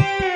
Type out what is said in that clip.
Yeah.